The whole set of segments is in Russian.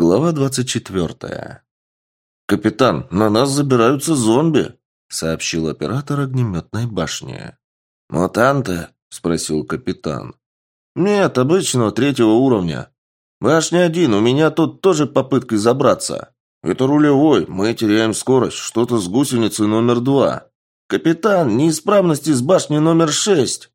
Глава двадцать четвертая. «Капитан, на нас забираются зомби», — сообщил оператор огнеметной башни. «Мутанты?» — спросил капитан. «Нет, обычного третьего уровня. Башня один, у меня тут тоже попыткой забраться. Это рулевой, мы теряем скорость, что-то с гусеницей номер два. Капитан, неисправности с башни номер шесть».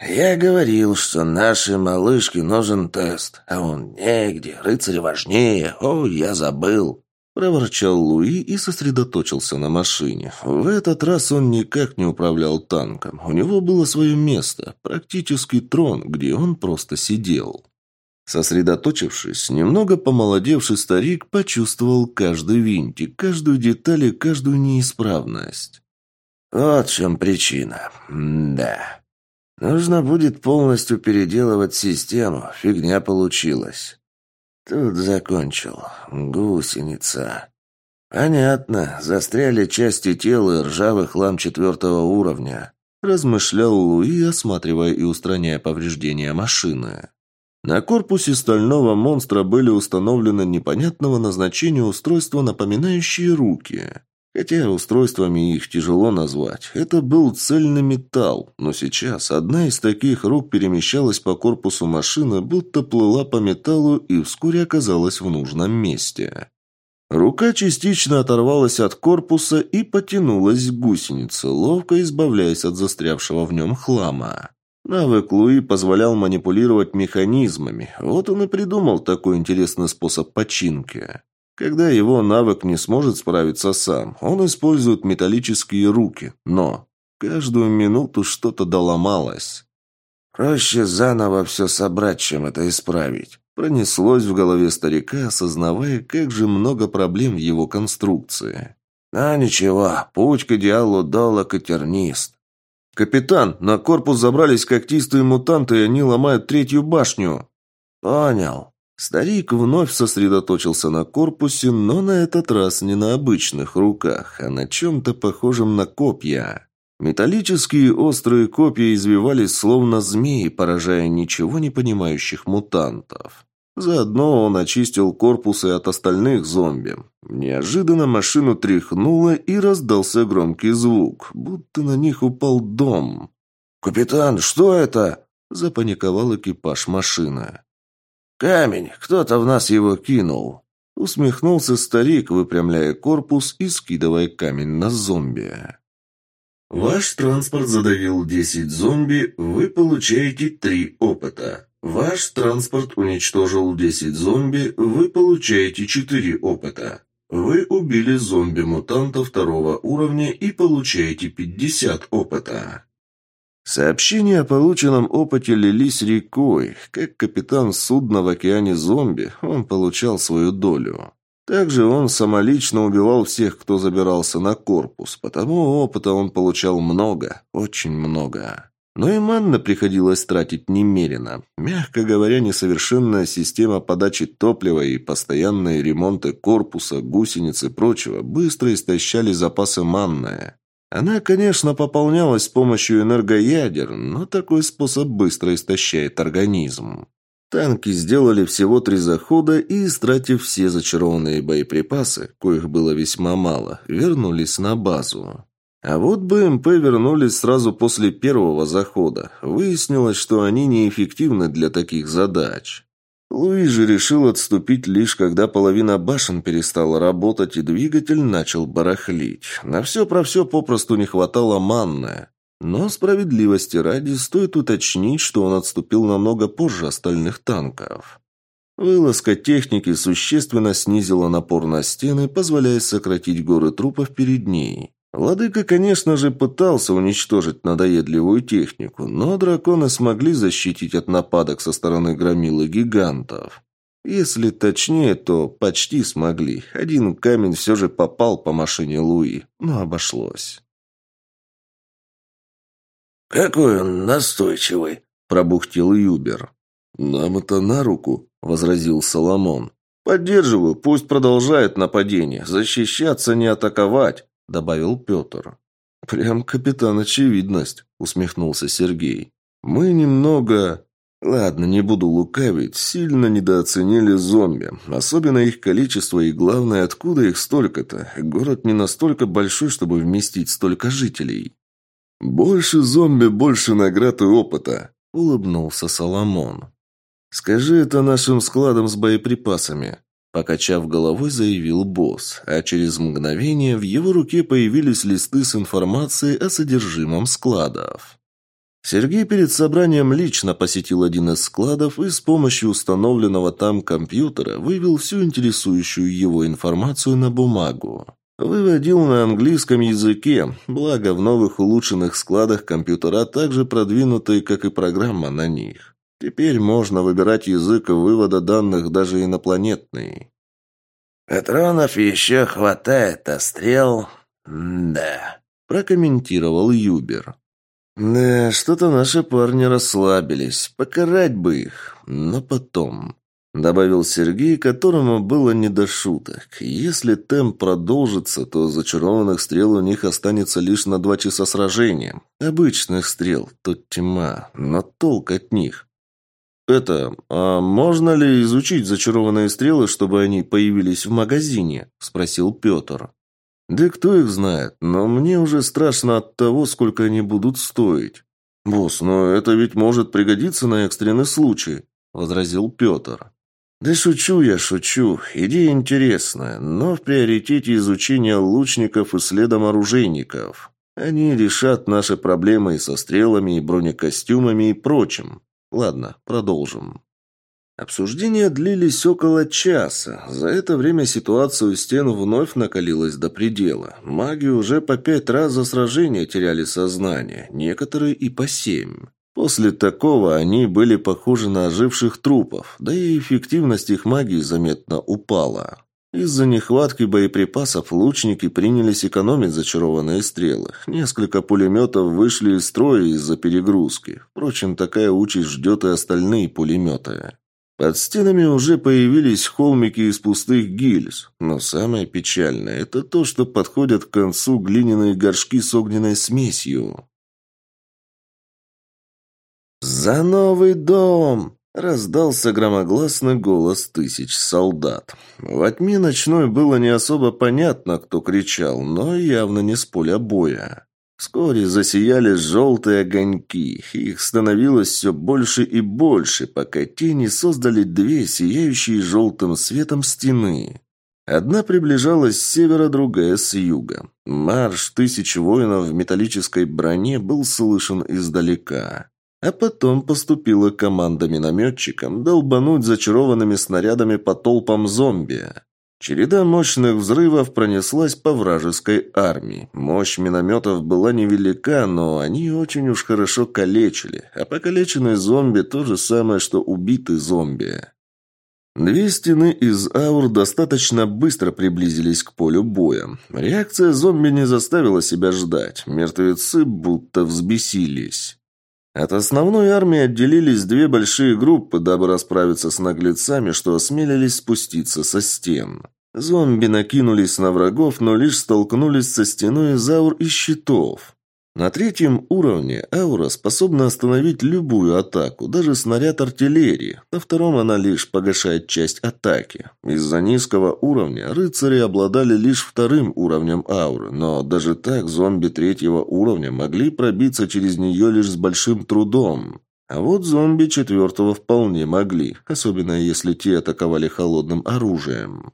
«Я говорил, что нашей малышке нужен тест, а он негде, рыцарь важнее, о, я забыл». Проворчал Луи и сосредоточился на машине. В этот раз он никак не управлял танком. У него было свое место, практически трон, где он просто сидел. Сосредоточившись, немного помолодевший старик почувствовал каждый винтик, каждую деталь и каждую неисправность. «Вот в чем причина. М да». Нужно будет полностью переделывать систему. Фигня получилась. Тут закончил. Гусеница. Понятно. Застряли части тела и ржавый хлам четвертого уровня. Размышлял Луи, осматривая и устраняя повреждения машины. На корпусе стального монстра были установлены непонятного назначения устройства, напоминающие руки. Хотя устройствами их тяжело назвать. Это был цельный металл, но сейчас одна из таких рук перемещалась по корпусу машины, будто плыла по металлу и вскоре оказалась в нужном месте. Рука частично оторвалась от корпуса и потянулась к гусенице, ловко избавляясь от застрявшего в нем хлама. Навык Луи позволял манипулировать механизмами. Вот он и придумал такой интересный способ починки. Когда его навык не сможет справиться сам, он использует металлические руки, но каждую минуту что-то доломалось. «Проще заново все собрать, чем это исправить», пронеслось в голове старика, осознавая, как же много проблем в его конструкции. «А ничего, путь к идеалу долог и тернист». «Капитан, на корпус забрались когтистые мутанты, и они ломают третью башню». «Понял». Старик вновь сосредоточился на корпусе, но на этот раз не на обычных руках, а на чем-то похожем на копья. Металлические острые копья извивались словно змеи, поражая ничего не понимающих мутантов. Заодно он очистил корпусы от остальных зомби. Неожиданно машину тряхнуло и раздался громкий звук, будто на них упал дом. «Капитан, что это?» – запаниковал экипаж машины. «Камень! Кто-то в нас его кинул!» Усмехнулся старик, выпрямляя корпус и скидывая камень на зомби. Ваш транспорт задавил 10 зомби, вы получаете 3 опыта. Ваш транспорт уничтожил 10 зомби, вы получаете 4 опыта. Вы убили зомби-мутанта второго уровня и получаете 50 опыта. Сообщения о полученном опыте лились рекой. Как капитан судна в океане зомби, он получал свою долю. Также он самолично убивал всех, кто забирался на корпус, потому опыта он получал много, очень много. Но и манна приходилось тратить немерено. Мягко говоря, несовершенная система подачи топлива и постоянные ремонты корпуса, гусениц и прочего быстро истощали запасы манны. Она, конечно, пополнялась с помощью энергоядер, но такой способ быстро истощает организм. Танки сделали всего три захода и, истратив все зачарованные боеприпасы, коих было весьма мало, вернулись на базу. А вот БМП вернулись сразу после первого захода. Выяснилось, что они неэффективны для таких задач. Луи же решил отступить лишь когда половина башен перестала работать и двигатель начал барахлить. На все про все попросту не хватало манны. Но справедливости ради стоит уточнить, что он отступил намного позже остальных танков. Вылазка техники существенно снизила напор на стены, позволяя сократить горы трупов перед ней. Владыка, конечно же, пытался уничтожить надоедливую технику, но драконы смогли защитить от нападок со стороны громилы гигантов. Если точнее, то почти смогли. Один камень все же попал по машине Луи, но обошлось. «Какой он настойчивый!» – пробухтел Юбер. «Нам это на руку», – возразил Соломон. «Поддерживаю, пусть продолжает нападение. Защищаться, не атаковать добавил Петр. «Прям капитан очевидность», — усмехнулся Сергей. «Мы немного...» Ладно, не буду лукавить, сильно недооценили зомби. Особенно их количество и, главное, откуда их столько-то. Город не настолько большой, чтобы вместить столько жителей. «Больше зомби, больше наград и опыта», — улыбнулся Соломон. «Скажи это нашим складам с боеприпасами», — покачав головой, заявил босс, а через мгновение в его руке появились листы с информацией о содержимом складов. Сергей перед собранием лично посетил один из складов и с помощью установленного там компьютера вывел всю интересующую его информацию на бумагу. Выводил на английском языке, благо в новых улучшенных складах компьютера также продвинутые, как и программа на них. Теперь можно выбирать язык вывода данных даже инопланетный. «Патронов еще хватает, а стрел...» «Да», – прокомментировал Юбер. «Да, что-то наши парни расслабились. Покарать бы их. Но потом...» Добавил Сергей, которому было не до шуток. Если темп продолжится, то зачарованных стрел у них останется лишь на два часа сражения. Обычных стрел, тут тьма, но толк от них. «Это, а можно ли изучить зачарованные стрелы, чтобы они появились в магазине?» – спросил Петр. «Да кто их знает, но мне уже страшно от того, сколько они будут стоить». «Босс, но это ведь может пригодиться на экстренный случай», – возразил Петр. «Да шучу я, шучу. Идея интересная, но в приоритете изучения лучников и следом оружейников. Они решат наши проблемы и со стрелами, и бронекостюмами, и прочим. Ладно, продолжим». Обсуждения длились около часа. За это время ситуация у стен вновь накалилась до предела. Маги уже по пять раз за сражение теряли сознание, некоторые и по семь. После такого они были похожи на оживших трупов, да и эффективность их магии заметно упала. Из-за нехватки боеприпасов лучники принялись экономить зачарованные стрелы. Несколько пулеметов вышли из строя из-за перегрузки. Впрочем, такая участь ждет и остальные пулеметы. Под стенами уже появились холмики из пустых гильз. Но самое печальное – это то, что подходят к концу глиняные горшки с огненной смесью. «За новый дом!» – раздался громогласный голос тысяч солдат. Во тьме ночной было не особо понятно, кто кричал, но явно не с поля боя. Вскоре засияли желтые огоньки. Их становилось все больше и больше, пока тени создали две сияющие желтым светом стены. Одна приближалась с севера, другая с юга. Марш тысяч воинов в металлической броне был слышен издалека. А потом поступила команда минометчикам долбануть зачарованными снарядами по толпам зомби. Череда мощных взрывов пронеслась по вражеской армии. Мощь минометов была невелика, но они очень уж хорошо калечили. А покалеченные зомби то же самое, что убитый зомби. Две стены из аур достаточно быстро приблизились к полю боя. Реакция зомби не заставила себя ждать. Мертвецы будто взбесились. От основной армии отделились две большие группы, дабы расправиться с наглецами, что осмелились спуститься со стен. Зомби накинулись на врагов, но лишь столкнулись со стеной из аур и щитов. На третьем уровне аура способна остановить любую атаку, даже снаряд артиллерии. На втором она лишь погашает часть атаки. Из-за низкого уровня рыцари обладали лишь вторым уровнем ауры, но даже так зомби третьего уровня могли пробиться через нее лишь с большим трудом. А вот зомби четвертого вполне могли, особенно если те атаковали холодным оружием.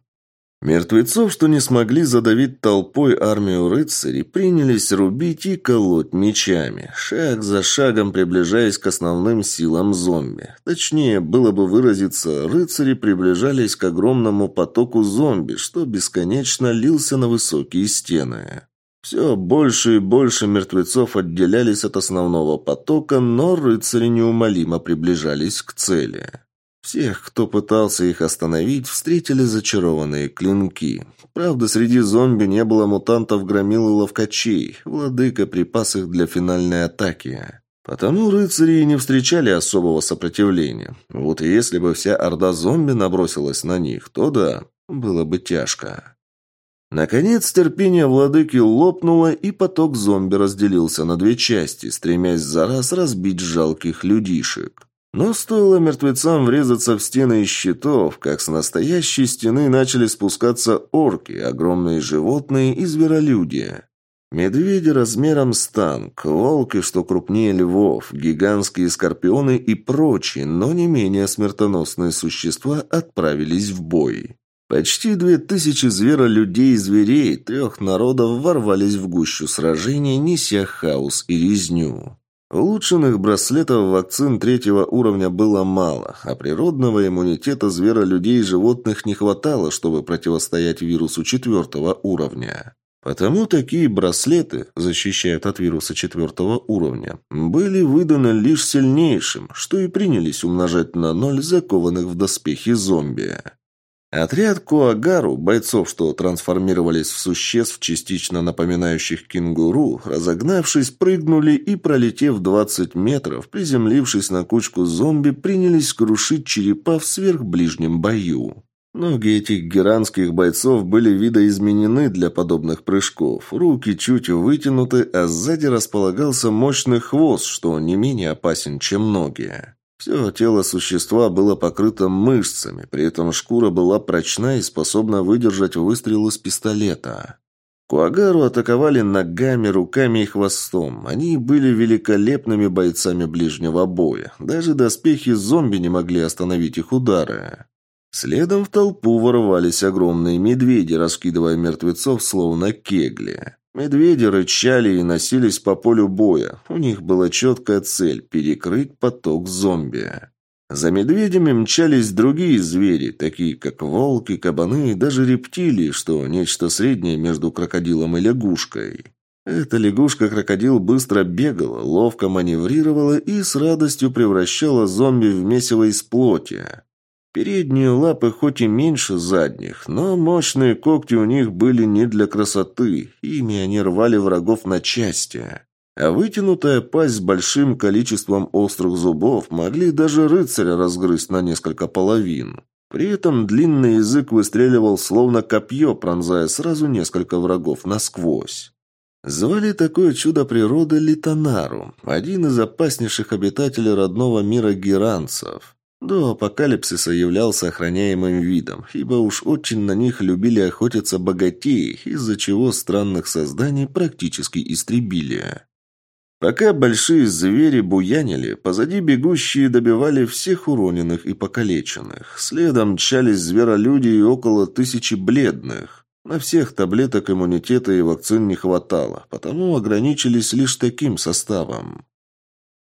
Мертвецов, что не смогли задавить толпой армию рыцарей, принялись рубить и колоть мечами, шаг за шагом приближаясь к основным силам зомби. Точнее, было бы выразиться, рыцари приближались к огромному потоку зомби, что бесконечно лился на высокие стены. Все больше и больше мертвецов отделялись от основного потока, но рыцари неумолимо приближались к цели. Всех, кто пытался их остановить, встретили зачарованные клинки. Правда, среди зомби не было мутантов громил и ловкачей. Владыка припас их для финальной атаки. Потому рыцари и не встречали особого сопротивления. Вот если бы вся орда зомби набросилась на них, то да, было бы тяжко. Наконец терпение владыки лопнуло, и поток зомби разделился на две части, стремясь за раз разбить жалких людишек. Но стоило мертвецам врезаться в стены из щитов, как с настоящей стены начали спускаться орки, огромные животные и зверолюди. Медведи размером с танк, волки, что крупнее львов, гигантские скорпионы и прочие, но не менее смертоносные существа отправились в бой. Почти две тысячи зверолюдей и зверей трех народов ворвались в гущу сражения, неся хаос и резню. Улучшенных браслетов вакцин третьего уровня было мало, а природного иммунитета зверолюдей и животных не хватало, чтобы противостоять вирусу четвертого уровня. Потому такие браслеты защищают от вируса четвертого уровня, были выданы лишь сильнейшим, что и принялись умножать на ноль закованных в доспехи зомби. Отряд Куагару, бойцов, что трансформировались в существ, частично напоминающих кенгуру, разогнавшись, прыгнули и, пролетев 20 метров, приземлившись на кучку зомби, принялись крушить черепа в сверхближнем бою. Ноги этих геранских бойцов были видоизменены для подобных прыжков. Руки чуть вытянуты, а сзади располагался мощный хвост, что не менее опасен, чем ноги. Все тело существа было покрыто мышцами, при этом шкура была прочна и способна выдержать выстрел из пистолета. Куагару атаковали ногами, руками и хвостом. Они были великолепными бойцами ближнего боя. Даже доспехи зомби не могли остановить их удары. Следом в толпу ворвались огромные медведи, раскидывая мертвецов словно кегли. Медведи рычали и носились по полю боя. У них была четкая цель – перекрыть поток зомби. За медведями мчались другие звери, такие как волки, кабаны и даже рептилии, что нечто среднее между крокодилом и лягушкой. Эта лягушка-крокодил быстро бегала, ловко маневрировала и с радостью превращала зомби в месиво из плоти. Передние лапы хоть и меньше задних, но мощные когти у них были не для красоты, ими они рвали врагов на части. А вытянутая пасть с большим количеством острых зубов могли даже рыцаря разгрызть на несколько половин. При этом длинный язык выстреливал словно копье, пронзая сразу несколько врагов насквозь. Звали такое чудо природы Литонару, один из опаснейших обитателей родного мира геранцев. До апокалипсиса являлся охраняемым видом, ибо уж очень на них любили охотиться богатеи, из-за чего странных созданий практически истребили. Пока большие звери буянили, позади бегущие добивали всех уроненных и покалеченных. Следом мчались зверолюди и около тысячи бледных. На всех таблеток иммунитета и вакцин не хватало, потому ограничились лишь таким составом.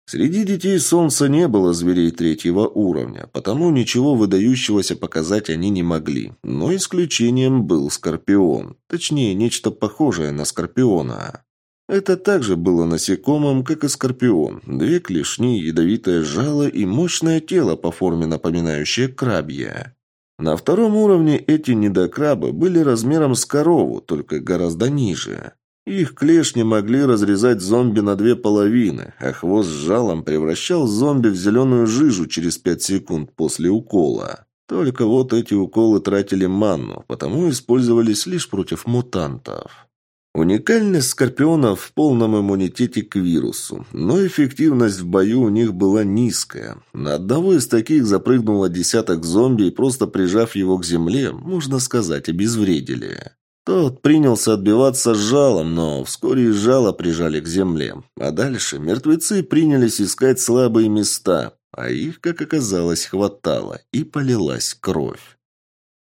Среди детей Солнца не было зверей третьего уровня, потому ничего выдающегося показать они не могли. Но исключением был Скорпион. Точнее, нечто похожее на Скорпиона. Это также было насекомым, как и Скорпион. Две клешни, ядовитое жало и мощное тело по форме напоминающее крабье. На втором уровне эти недокрабы были размером с корову, только гораздо ниже. Их клешни могли разрезать зомби на две половины, а хвост с жалом превращал зомби в зеленую жижу через пять секунд после укола. Только вот эти уколы тратили манну, потому использовались лишь против мутантов. Уникальность скорпионов в полном иммунитете к вирусу, но эффективность в бою у них была низкая. На одного из таких запрыгнуло десяток зомби и просто прижав его к земле, можно сказать, обезвредили. Тот принялся отбиваться жалом, но вскоре и жало прижали к земле. А дальше мертвецы принялись искать слабые места, а их, как оказалось, хватало, и полилась кровь.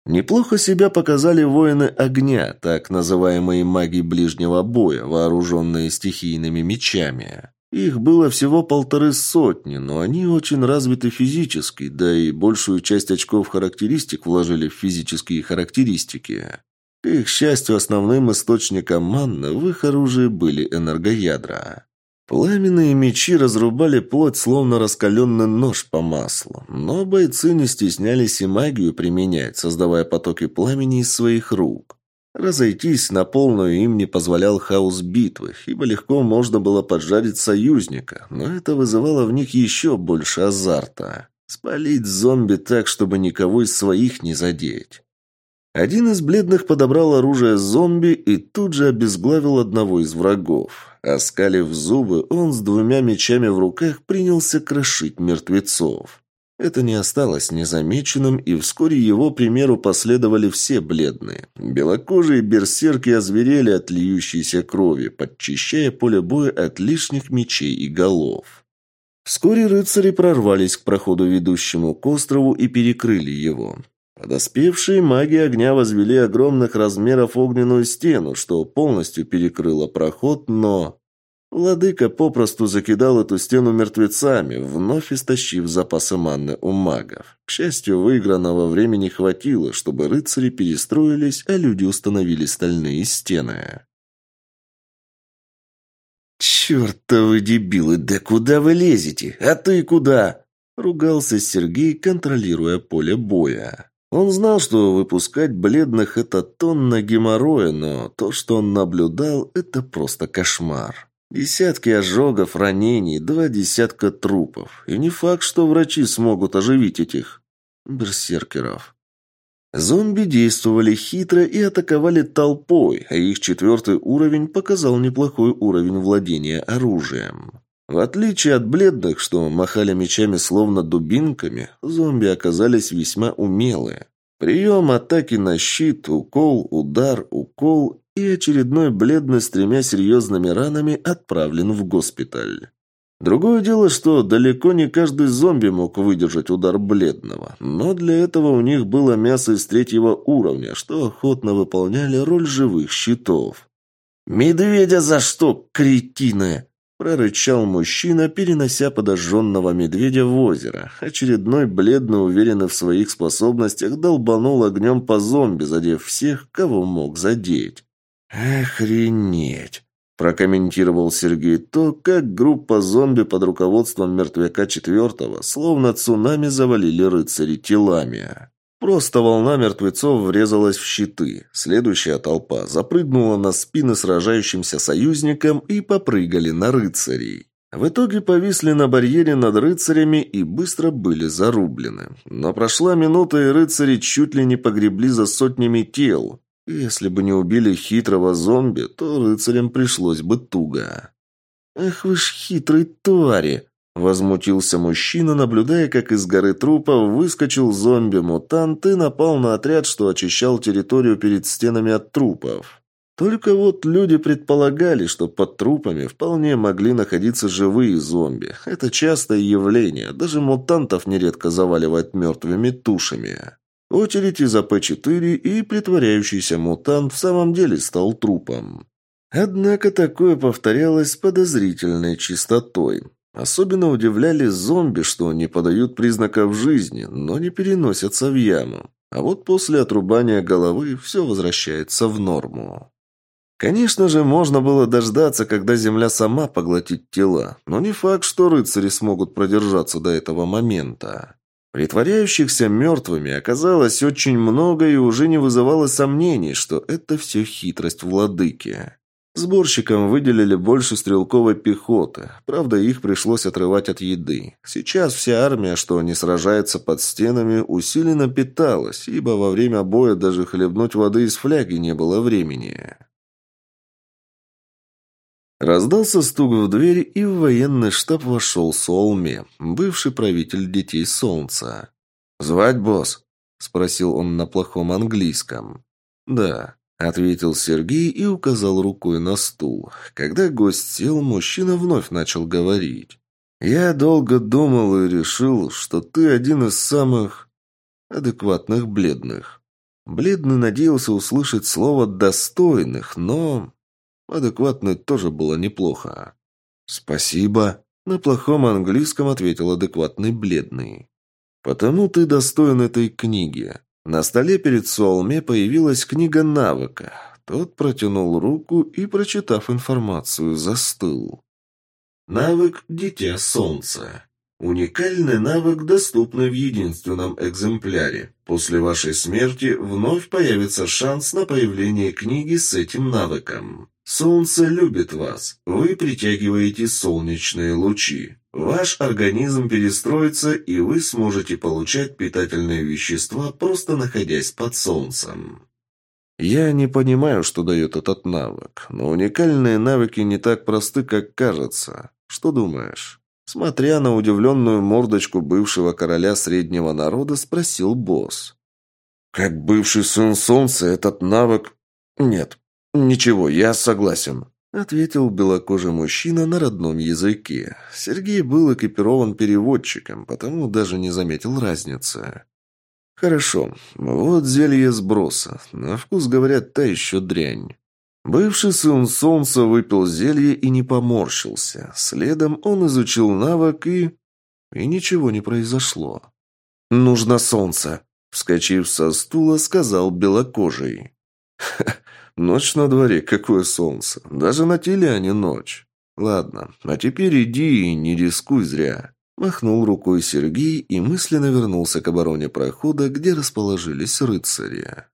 Неплохо себя показали воины огня, так называемые маги ближнего боя, вооруженные стихийными мечами. Их было всего полторы сотни, но они очень развиты физически, да и большую часть очков характеристик вложили в физические характеристики. К их счастью, основным источником манны в их оружии были энергоядра. Пламенные мечи разрубали плоть, словно раскаленный нож по маслу. Но бойцы не стеснялись и магию применять, создавая потоки пламени из своих рук. Разойтись на полную им не позволял хаос битвы, ибо легко можно было поджарить союзника, но это вызывало в них еще больше азарта. Спалить зомби так, чтобы никого из своих не задеть. Один из бледных подобрал оружие зомби и тут же обезглавил одного из врагов. Оскалив зубы, он с двумя мечами в руках принялся крошить мертвецов. Это не осталось незамеченным, и вскоре его примеру последовали все бледные. Белокожие берсерки озверели от льющейся крови, подчищая поле боя от лишних мечей и голов. Вскоре рыцари прорвались к проходу, ведущему к острову, и перекрыли его. Подоспевшие маги огня возвели огромных размеров огненную стену, что полностью перекрыло проход, но... Владыка попросту закидал эту стену мертвецами, вновь истощив запасы манны у магов. К счастью, выигранного времени хватило, чтобы рыцари перестроились, а люди установили стальные стены. «Чертовы дебилы, да куда вы лезете? А ты куда?» – ругался Сергей, контролируя поле боя. Он знал, что выпускать бледных – это тонна геморроя, но то, что он наблюдал – это просто кошмар. Десятки ожогов, ранений, два десятка трупов. И не факт, что врачи смогут оживить этих берсеркеров. Зомби действовали хитро и атаковали толпой, а их четвертый уровень показал неплохой уровень владения оружием. В отличие от бледных, что махали мечами словно дубинками, зомби оказались весьма умелые. Прием атаки на щит, укол, удар, укол и очередной бледный с тремя серьезными ранами отправлен в госпиталь. Другое дело, что далеко не каждый зомби мог выдержать удар бледного, но для этого у них было мясо из третьего уровня, что охотно выполняли роль живых щитов. «Медведя за что, кретины?» – прорычал мужчина, перенося подожженного медведя в озеро. Очередной бледный, уверенный в своих способностях, долбанул огнем по зомби, задев всех, кого мог задеть. «Охренеть!» – прокомментировал Сергей то, как группа зомби под руководством мертвяка четвертого словно цунами завалили рыцари телами. Просто волна мертвецов врезалась в щиты. Следующая толпа запрыгнула на спины сражающимся союзникам и попрыгали на рыцарей. В итоге повисли на барьере над рыцарями и быстро были зарублены. Но прошла минута, и рыцари чуть ли не погребли за сотнями тел. Если бы не убили хитрого зомби, то рыцарям пришлось бы туго. «Эх вы ж хитрые твари!» Возмутился мужчина, наблюдая, как из горы трупов выскочил зомби-мутант и напал на отряд, что очищал территорию перед стенами от трупов. Только вот люди предполагали, что под трупами вполне могли находиться живые зомби. Это частое явление, даже мутантов нередко заваливает мертвыми тушами. Очередь из АП-4 и притворяющийся мутант в самом деле стал трупом. Однако такое повторялось с подозрительной чистотой. Особенно удивляли зомби, что не подают признаков жизни, но не переносятся в яму. А вот после отрубания головы все возвращается в норму. Конечно же, можно было дождаться, когда земля сама поглотит тела, но не факт, что рыцари смогут продержаться до этого момента. Притворяющихся мертвыми оказалось очень много и уже не вызывало сомнений, что это все хитрость владыки. Сборщикам выделили больше стрелковой пехоты. Правда, их пришлось отрывать от еды. Сейчас вся армия, что не сражается под стенами, усиленно питалась, ибо во время боя даже хлебнуть воды из фляги не было времени. Раздался стук в дверь, и в военный штаб вошел Солме, бывший правитель Детей Солнца. «Звать, босс?» – спросил он на плохом английском. «Да», – ответил Сергей и указал рукой на стул. Когда гость сел, мужчина вновь начал говорить. «Я долго думал и решил, что ты один из самых адекватных бледных». Бледный надеялся услышать слово «достойных», но Адекватный тоже было неплохо. «Спасибо», — на плохом английском ответил адекватный бледный. «Потому ты достоин этой книги». На столе перед Солме появилась книга навыка. Тот протянул руку и, прочитав информацию, застыл. Навык «Дитя Солнца». Уникальный навык, доступный в единственном экземпляре. После вашей смерти вновь появится шанс на появление книги с этим навыком. Солнце любит вас. Вы притягиваете солнечные лучи. Ваш организм перестроится, и вы сможете получать питательные вещества, просто находясь под солнцем. Я не понимаю, что дает этот навык, но уникальные навыки не так просты, как кажется. Что думаешь?» Смотря на удивленную мордочку бывшего короля среднего народа, спросил босс. «Как бывший сын солнца, этот навык...» «Нет, ничего, я согласен», — ответил белокожий мужчина на родном языке. Сергей был экипирован переводчиком, потому даже не заметил разницы. «Хорошо, вот зелье сброса. На вкус, говорят, та еще дрянь». Бывший сын солнца выпил зелье и не поморщился. Следом он изучил навык и... И ничего не произошло. «Нужно солнце», — вскочив со стула, сказал белокожий. «Ха, ночь на дворе, какое солнце. Даже на теле, а не ночь. Ладно, а теперь иди и не рискуй зря». Махнул рукой Сергей и мысленно вернулся к обороне прохода, где расположились рыцари.